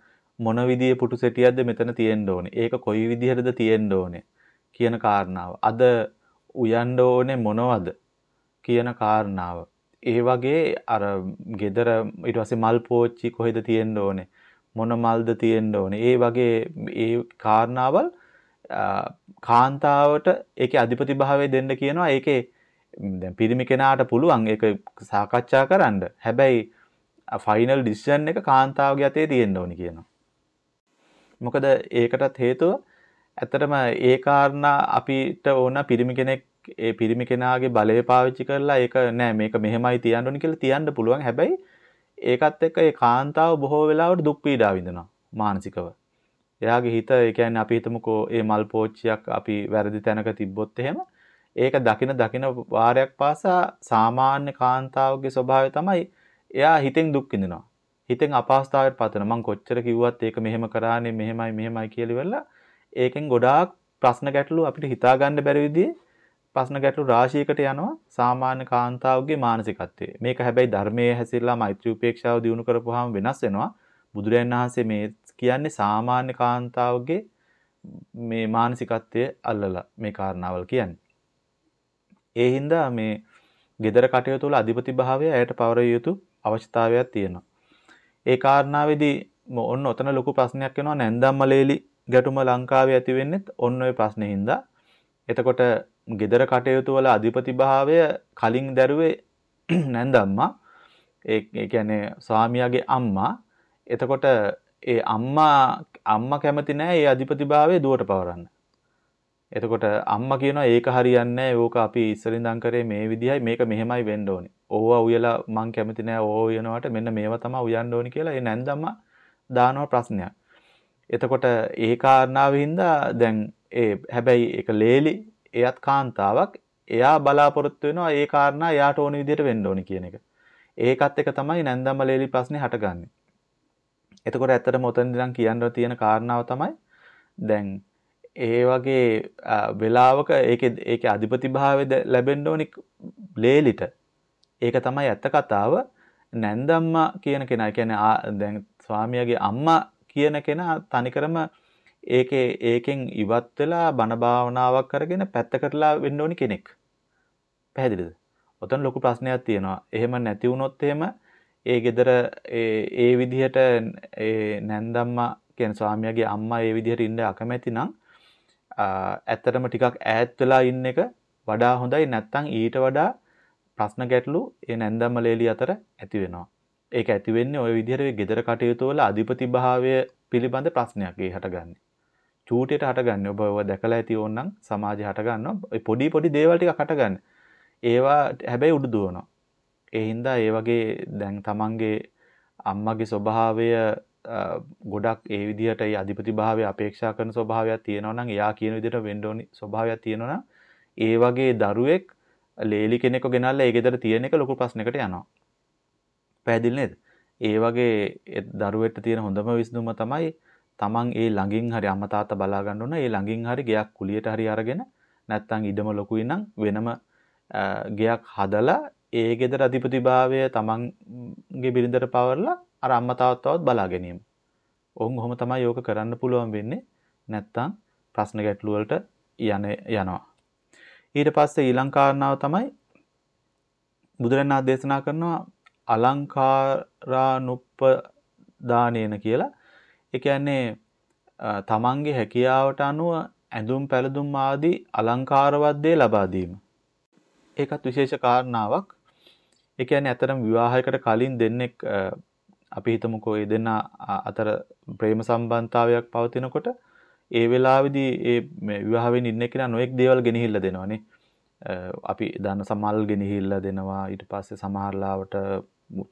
මොන විදිහේ පුටු සෙටියක්ද මෙතන තියෙන්න ඕනේ. ඒක කොයි විදිහටද තියෙන්න ඕනේ කියන කාරණාව. අද උයන්න ඕනේ මොනවද කියන කාරණාව. ඒ වගේ අර gedara ඊට පස්සේ මල් පෝච්චි කොහෙද තියෙන්න ඕනේ? මොන මල්ද තියෙන්න ඕනේ? ඒ වගේ ඒ කාරණාවල් කාන්තාවට ඒකේ අධිපති භාවය දෙන්න කියනවා. ඒකේ දැන් පිරිමි කෙනාට පුළුවන් ඒක සාකච්ඡා කරන්න. හැබැයි ෆයිනල් ඩිසිෂන් එක කාන්තාවගේ අතේ තියෙන්න ඕනි කියනවා. මොකද ඒකටත් හේතුව ඇත්තටම ඒ කාරණා අපිට ඕන පිරිමි කෙනෙක් ඒ පිරිමි කෙනාගේ බලය පාවිච්චි කරලා ඒක නෑ මේක මෙහෙමයි තියන්න ඕනි කියලා තියන්න පුළුවන්. හැබැයි ඒකත් එක්ක ඒ කාන්තාව බොහෝ වෙලාවට දුක් පීඩා විඳිනවා මානසිකව. එයාගේ හිත ඒ කියන්නේ අපි හිතමුකෝ ඒ මල් පෝච්චියක් අපි වැරදි තැනක තිබ්බොත් එහෙම ඒක දකින දකින වාරයක් පාසා සාමාන්‍ය කාන්තාවගේ ස්වභාවය තමයි එයා හිතෙන් දුක් විඳිනවා. හිතෙන් අපහසුතාවයට පතන මං කොච්චර කිව්වත් ඒක මෙහෙම කරානේ මෙහෙමයි මෙහෙමයි කියලා ඉවරලා ඒකෙන් ගොඩාක් ප්‍රශ්න ගැටලු අපිට හිතා ගන්න බැරි විදිහේ ප්‍රශ්න ගැටලු රාශියකට යනවා සාමාන්‍ය කාන්තාවගේ මානසිකත්වයේ. මේක හැබැයි ධර්මයේ හැසිරලා මෛත්‍රී උපේක්ෂාව දිනු කරපුවාම වෙනස් වෙනවා. බුදුරයන් වහන්සේ මේ කියන්නේ සාමාන්‍ය කාන්තාවගේ මේ මානසිකත්වය අල්ලලා මේ කාරණාවල් කියන්නේ. ඒ හින්දා මේ gedara කටයුතු වල අධිපති භාවය ඇයට පවර යුතු අවශ්‍යතාවයක් තියෙනවා. ඒ කාරණාවේදී ඔන්න ඔතන ලොකු ප්‍රශ්නයක් වෙනවා නැන්දම්මලේලි ගැටුම ලංකාවේ ඇති වෙන්නෙත් ඔන්න ඔය ප්‍රශ්නේ හින්දා. එතකොට gedara කටයුතු වල අධිපති භාවය කලින් දැරුවේ <clears throat> නැන්දම්මා. ඒ කියන්නේ ස්වාමියාගේ අම්මා. එතකොට ඒ අම්මා අම්මා කැමති නෑ ඒ අධිපතිභාවය දුවට පවරන්න. එතකොට අම්මා කියනවා ඒක හරියන්නේ නෑ. ඕක අපි ඉස්සරින් ඉඳන් කරේ මේ විදිහයි මේක මෙහෙමයි වෙන්න ඕනේ. ඕවා උයලා මං කැමති නෑ ඕවා උයනවට මෙන්න මේවා තමයි උයන්න ඕනේ කියලා ඒ නැන්දම්මා දානවා ප්‍රශ්නයක්. එතකොට ඒ කාරණාව හින්දා දැන් ඒ හැබැයි ඒක ලේලි එයත් කාන්තාවක් එයා බලාපොරොත්තු වෙනවා ඒ කාරණා එයාට ඕන විදිහට වෙන්න ඕනේ කියන එක. ඒකත් එක තමයි නැන්දම්ම ලේලි ප්‍රශ්නේ හටගන්නේ. එතකොට ඇත්තටම ඔතනදී නම් කියන්න තියෙන කාරණාව තමයි දැන් ඒ වගේ වෙලාවක ඒකේ ඒකේ අධිපතිභාවය ලැබෙන්න ඕනි ලේලිට. ඒක තමයි ඇත්ත කතාව. නැන්දම්මා කියන කෙනා කියන්නේ දැන් ස්වාමියාගේ අම්මා කියන කෙනා තනිකරම ඒකේ ඒකෙන් ඉවත් වෙලා බණ භාවනාවක් කරගෙන පැත්තකටලා වෙන්න ඕනි කෙනෙක්. පැහැදිලිද? ඔතන ලොකු ප්‍රශ්නයක් තියෙනවා. එහෙම නැති වුණොත් එහෙම ඒ ගෙදර ඒ විදිහට ඒ නැන්දම්මා කියන ස්වාමියාගේ අම්මා ඒ විදිහට ඉන්න අකමැති නම් ඇත්තටම ටිකක් ඈත් වෙලා ඉන්න එක වඩා හොඳයි නැත්නම් ඊට වඩා ප්‍රශ්න ගැටලු ඒ නැන්දම්ම ලේලි අතර ඇති වෙනවා. ඒක ඇති වෙන්නේ ওই විදිහට ගෙදර කටයුතු වල අධිපති භාවය පිළිබඳ ප්‍රශ්නයක් ඒ හටගන්නේ. චූටියට හටගන්නේ ඔබ ඔය දැකලා ඇති ඕනනම් සමාජය හටගන්නවා. පොඩි පොඩි දේවල් ටිකක් හටගන්නේ. ඒවා හැබැයි උඩු දුවනවා. ඒ හින්දා ඒ වගේ දැන් තමන්ගේ අම්මගේ ස්වභාවය ගොඩක් ඒ විදිහට ඒ අධිපති භාවය අපේක්ෂා කරන ස්වභාවයක් තියෙනවා නම් එයා කියන විදිහට වෙන්න ඕනි ස්වභාවයක් තියෙනවා නම් ඒ වගේ දරුවෙක් ලේලි කෙනෙක්ව ගෙනල්ලා ඒ ගෙදර තියෙන එක ලොකු ප්‍රශ්නයකට යනවා. පැහැදිලි නේද? ඒ වගේ දරුවෙට තියෙන හොඳම විසඳුම තමයි තමන් ඒ ළඟින් හරි අම්මා තාත්තා බලා ගන්න ඕන. ඒ ළඟින් හරි ගෙයක් කුලියට හරි අරගෙන නැත්තම් ඉඩම ලොකුයි නම් වෙනම ගෙයක් හදලා ඒ ගෙදර අධිපතිභාවය තමන්ගේ බිරිඳට පවරලා අර අම්මා තාත්තවත් බලා ගැනීම. ඔවුන් ඔහොම තමයි යෝක කරන්න පුළුවන් වෙන්නේ. නැත්තම් ප්‍රශ්න ගැටලු වලට යන යනවා. ඊට පස්සේ ඊළඟ කාරණාව තමයි බුදුරණාහි දේශනා කරනවා අලංකාරානුප්පදානේන කියලා. ඒ කියන්නේ තමන්ගේ හැකියාවට අනුව ඇඳුම් පැළඳුම් ආදී අලංකාරවත් දේ ලබා දීම. ඒකත් විශේෂ කාරණාවක්. ඒ කියන්නේ ඇත්තටම විවාහයකට කලින් දෙන්නෙක් අපි හිතමුකෝ ඒ දෙන්න අතර ප්‍රේම සම්බන්ධතාවයක් පවතිනකොට ඒ වෙලාවේදී ඒ විවාහ වෙන්න ඉන්න කෙනා නොඑක් දේවල් ගෙනහිල්ලා දෙනවනේ. අපි දන්න සමල් ගෙනහිල්ලා දෙනවා ඊට පස්සේ සමහරලාවට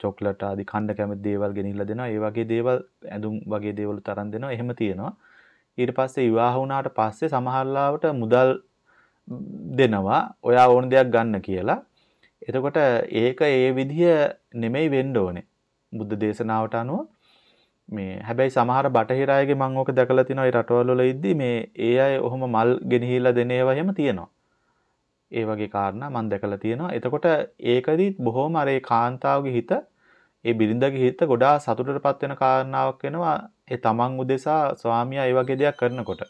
චොක්ලට් ආදී කන්න කැමති දේවල් ගෙනහිල්ලා දෙනවා. ඒ වගේ දේවල් ඇඳුම් වගේ දේවල් තරම් දෙනවා. එහෙම තියෙනවා. ඊට පස්සේ විවාහ වුණාට පස්සේ සමහරලාවට මුදල් දෙනවා. ඔයා ඕන දෙයක් ගන්න කියලා. එතකොට ඒක ඒ විදිහ නෙමෙයි වෙන්න ඕනේ. බුද්ධ දේශනාවට අනුව මේ හැබැයි සමහර බටහිර අයගේ මම ඕක දැකලා තිනවා ඒ රටවල් වල ඉද්දි මේ ඒ අය ඔහොම මල් ගෙනහිලා දෙන ඒවා එහෙම තියෙනවා. ඒ වගේ කාරණා මම දැකලා තියෙනවා. එතකොට ඒකදිත් බොහොම අර ඒ කාන්තාවගේ හිත ඒ බිරිඳගේ හිත ගොඩාක් සතුටටපත් වෙන කාරණාවක් වෙනවා ඒ තමන් උදෙසා ස්වාමියා ඒ වගේ දෙයක් කරනකොට.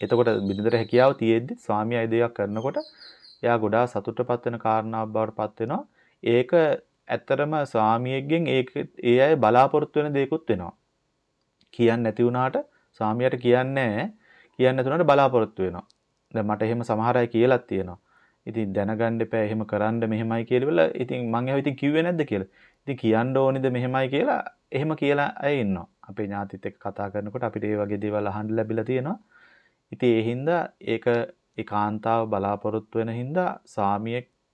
එතකොට බිරිඳට හැකියාව තියෙද්දි ස්වාමියා ඒ දෙයක් කරනකොට එයා ගොඩාක් සතුටටපත් වෙන කාරණාවක් බවට පත් වෙනවා. ඒක ඇත්තටම ස්වාමියෙක්ගෙන් ඒක ඒ අය බලාපොරොත්තු වෙන දේකුත් වෙනවා. කියන්නේ නැති වුණාට ස්වාමියාට කියන්නේ නැහැ. කියන්නේ නැතුණාට බලාපොරොත්තු වෙනවා. දැන් මට එහෙම සමහර අය කියලාත් තියෙනවා. ඉතින් දැනගන්න එපා එහෙම කරන්න මෙහෙමයි කියලා ඉතින් මං එහෙම ඉතින් කිව්වේ නැද්ද කියලා. ඉතින් කියන්න ඕනිද මෙහෙමයි කියලා එහෙම කියලා අය ඉන්නවා. අපේ ඥාතිත් එක්ක කතා කරනකොට අපිට ඒ වගේ දේවල් අහන්න ලැබිලා තියෙනවා. ඉතින් ඒ හින්දා ඒක ඒකාන්තාව බලාපොරොත්තු වෙන හින්දා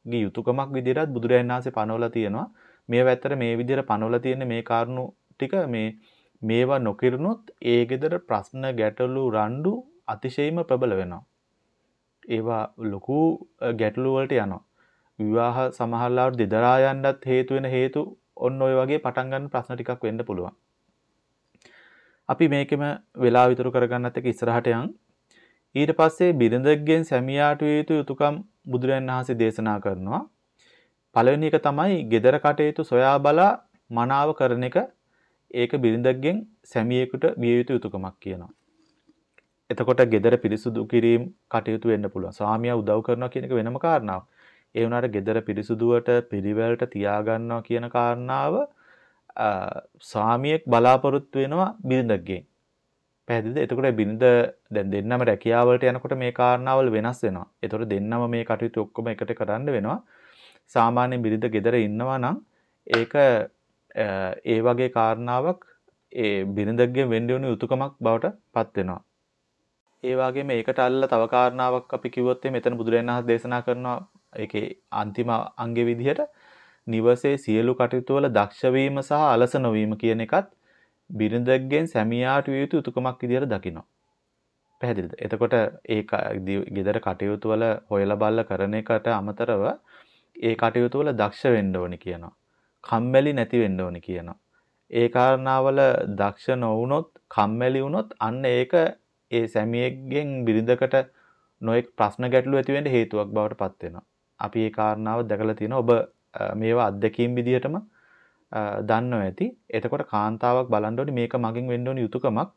සාමියෙක්ගේ යුතුයකමක් විදිහට බුදුරජාණන් වහන්සේ පනවලා තියෙනවා. මේ වැත්තර මේ විදිහට පනවලා තියෙන මේ කාරණු ටික මේ මේවා නොකිරුණොත් ඒ ගෙදර ප්‍රශ්න ගැටලු රණ්ඩු අතිශයින්ම ප්‍රබල වෙනවා. ඒවා ලොකු ගැටලු වලට යනවා. විවාහ සමහරලාවට දෙදරා යන්නත් හේතු වෙන හේතු ඔන්න ඔය වගේ පටන් ගන්න ප්‍රශ්න ටිකක් වෙන්න පුළුවන්. අපි මේකෙම වෙලා විතර කරගන්නත් එක ඉස්සරහට යන් ඊට පස්සේ බිරිඳගෙන් සැමියාට යුතු යුතුයකම් බුදුරජාණන් වහන්සේ දේශනා කරනවා. පළවෙනි එක තමයි gedara කටයුතු සොයා බලා මනාව කරන එක ඒක බිරිඳගෙන් සැමියෙකුට විය යුතු යුතුයකමක් කියනවා. එතකොට gedara පිරිසුදු කිරීම කටයුතු වෙන්න පුළුවන්. ස්වාමියා උදව් කරනවා කියන එක වෙනම කාරණාවක්. ඒ වුණාට gedara පිරිසුදුවට පිළිවෙලට තියාගන්නවා කියන කාරණාව ස්වාමියෙක් බලාපොරොත්තු වෙනවා බිරිඳගෙන්. පැහැදිලිද? එතකොට බිරිඳ දැන් දෙන්නම රැකියාවලට යනකොට මේ කාරණාවල් වෙනස් වෙනවා. එතකොට දෙන්නම මේ කටයුතු ඔක්කොම එකට කරන්න වෙනවා. සාමාන්‍ය බිරිඳ ගෙදර ඉන්නවා නම් ඒක ඒ වගේ කාරණාවක් ඒ බිරිඳගෙන් වෙන්න ඕන යුතුයකමක් බවට පත් වෙනවා. ඒ වගේම ඒකට අල්ලලා තව කාරණාවක් අපි කිව්වොත් මෙතන බුදුරජාණන් වහන්සේ දේශනා කරනවා ඒකේ අන්තිම අංගෙ විදිහට නිවසේ සියලු කටයුතු වල දක්ෂ වීම සහ අලස නොවීම කියන එකත් බිරිඳගෙන් සැමියාට විය යුතු යුතුයකමක් විදිහට දකිනවා. පැහැදිලිද? එතකොට ඒ ගෙදර කටයුතු වල හොයලා බලලා කරන එකට අමතරව ඒ කටයුතු වල දක්ෂ වෙන්න ඕනි කියනවා. කම්මැලි නැති වෙන්න ඕනි කියනවා. ඒ කාරණාවල දක්ෂ නොවුනොත් කම්මැලි වුනොත් අන්න ඒක ඒ සැමියෙක්ගෙන් බිරිඳකට නොඑක් ප්‍රශ්න ගැටලු ඇති වෙන්න හේතුවක් බවට පත් වෙනවා. අපි ඒ කාරණාව දැකලා තියෙනවා. ඔබ මේවා අත්දැකීම් විදිහටම දන්නව ඇති. එතකොට කාන්තාවක් බලන්න ඕනි මේක මගෙන් වෙන්න ඕනි යුතුයකමක්.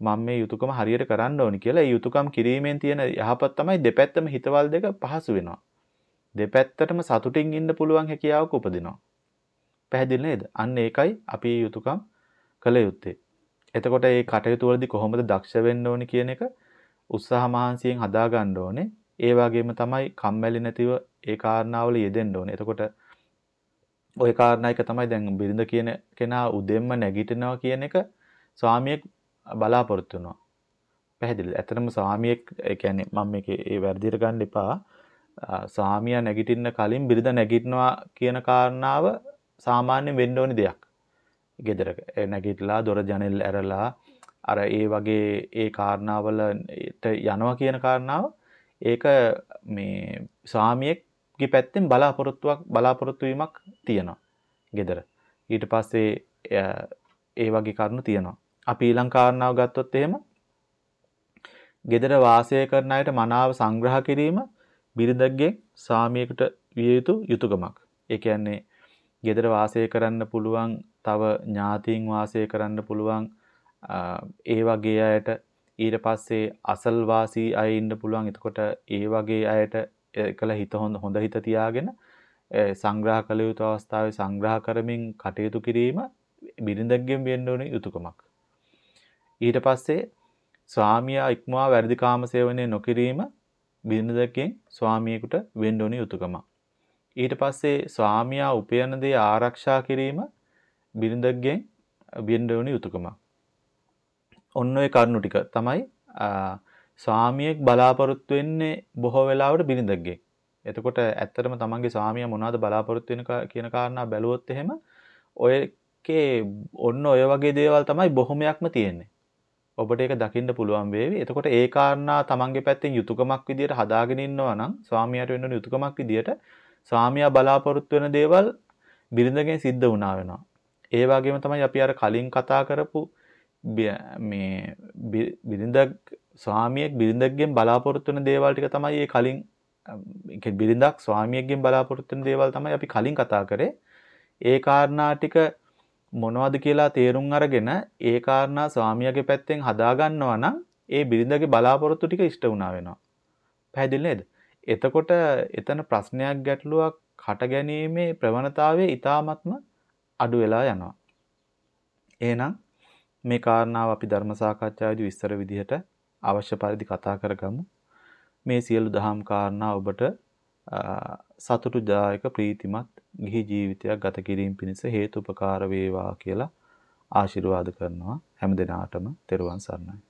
මම මේ යුතුයකම හරියට කරන්න ඕනි කියලා. ඒ යුතුයකම් කිරීමෙන් තියෙන යහපත් තමයි දෙපැත්තම හිතවල් දෙක පහසු වෙනවා. දෙපැත්තටම සතුටින් ඉන්න පුළුවන් හැකියාවක උපදිනවා. පැහැදිලි නේද? අන්න ඒකයි අපි යුතුයකම් කළ යුත්තේ. එතකොට මේ කටයුතු වලදී කොහොමද දක්ෂ වෙන්න ඕනි කියන එක උත්සාහ මහන්සියෙන් හදා ගන්න ඕනේ. ඒ වගේම තමයි කම්මැලි නැතිව ඒ කාරණාවල යෙදෙන්න ඕනේ. එතකොට ওই කාරණා එක තමයි දැන් බිරිඳ කියන කෙනා උදෙන්ම නැගිටිනවා කියන එක ස්වාමියෙක් බලාපොරොත්තු වෙනවා. පැහැදිලිද? ඇත්තටම ස්වාමියෙක් ඒ කියන්නේ මම මේකේ ඒ වැරදියට ගන්න එපා. ස්වාමියා නැගිටින්න කලින් බිරිඳ නැගිටිනවා කියන කාරණාව සාමාන්‍යයෙන් වෙන්න ඕනි දෙයක්. ගෙදරක නැගිටලා දොර ජනෙල් ඇරලා අර ඒ වගේ ඒ කාරණාවලට යනවා කියන කාරණාව ඒක මේ ස්වාමියෙක්ගේ පැත්තෙන් බලාපොරොත්තුවක් බලාපොරොත්තු වීමක් තියෙනවා. ගෙදර. ඊට පස්සේ ඒ වගේ කරුණු තියෙනවා. අපි ඊළඟ කාරණාව ගත්තොත් එහෙම ගෙදර වාසය කරන අයට මනාව සංග්‍රහ කිරීම බිරිඳගේ සාමියකට විය යුතු යුතුයකමක්. ඒ කියන්නේ ගෙදර වාසය කරන්න පුළුවන් තව ඥාතීන් වාසය කරන්න පුළුවන් ඒ වගේ අයට ඊට පස්සේ අසල්වාසී අය ඉන්න පුළුවන්. එතකොට ඒ වගේ අයට කළ හිත හොඳ හොඳ හිත තියාගෙන සංග්‍රහ කළ යුතු අවස්ථාවේ සංග්‍රහ කරමින් කටයුතු කිරීම බිරිඳගෙන් වෙන්න ඕනේ යුතුයකමක්. ඊට පස්සේ ස්වාමියා ඉක්මවා වැඩි කාම සේවනය නොකිරීම බිරිඳගෙන් ස්වාමියෙකුට වෙන්න ඕනේ යුතුයකමක්. ඊට පස්සේ ස්වාමියා උපයන දේ ආරක්ෂා කිරීම බිරිඳගෙන් වෙන්න ඕනේ යුතුයකමක්. ඔන්න ඔය කරුණු ටික තමයි ස්වාමියෙක් බලාපොරොත්තු වෙන්නේ බොහෝ වෙලාවට බිරිඳගෙන්. එතකොට ඇත්තටම තමන්ගේ ස්වාමියා මොනවද බලාපොරොත්තු වෙන කියන කාරණා බැලුවොත් එහෙම ඔයකේ ඔන්න ඔය වගේ දේවල් තමයි බොහොමයක්ම තියෙන්නේ. ඔබට ඒක දකින්න පුළුවන් වේවි. එතකොට ඒ කාරණා තමන්ගේ පැත්තෙන් යුතුයකමක් විදියට හදාගෙන ඉන්නවා නම් ස්වාමියාට වෙන්න යුතුයකමක් විදියට ස්වාමියා බලාපොරොත්තු වෙන දේවල් බිරිඳගෙන් සිද්ධ වුණා වෙනවා. ඒ වගේම තමයි අපි අර කලින් කතා කරපු මේ බිරිඳ ස්වාමියෙක් බිරිඳගෙන් බලාපොරොත්තු වෙන දේවල් ටික තමයි ඒ කලින් බිරිඳක් ස්වාමියෙක්ගෙන් බලාපොරොත්තු වෙන දේවල් තමයි අපි කලින් කතා කරේ. ඒ කාරණා ටික මොනවද කියලා තේරුම් අරගෙන ඒ කාරණා ස්වාමියාගේ පැත්තෙන් හදා ගන්නවා නම් ඒ බිරිඳගේ බලාපොරොත්තු ටික ඉෂ්ට වුණා වෙනවා. පැහැදිලි නේද? එතකොට එතන ප්‍රශ්නයක් ගැටලුවක් හට ගැනීමේ ප්‍රවණතාවය ඊ타ත්ම අඩු වෙලා යනවා. එහෙනම් මේ කාරණාව අපි ධර්ම සාකච්ඡාවේදී විස්තර විදිහට අවශ්‍ය පරිදි කතා කරගමු. මේ සියලු දහම් කාරණා ඔබට සතුටුදායක ප්‍රීතිමත් ගිහි ජීවිතයක් ගත කිරීම පිණිස හේතුපකාර වේවා කියලා ආශිර්වාද කරනවා හැම දිනාටම තෙරුවන් සරණයි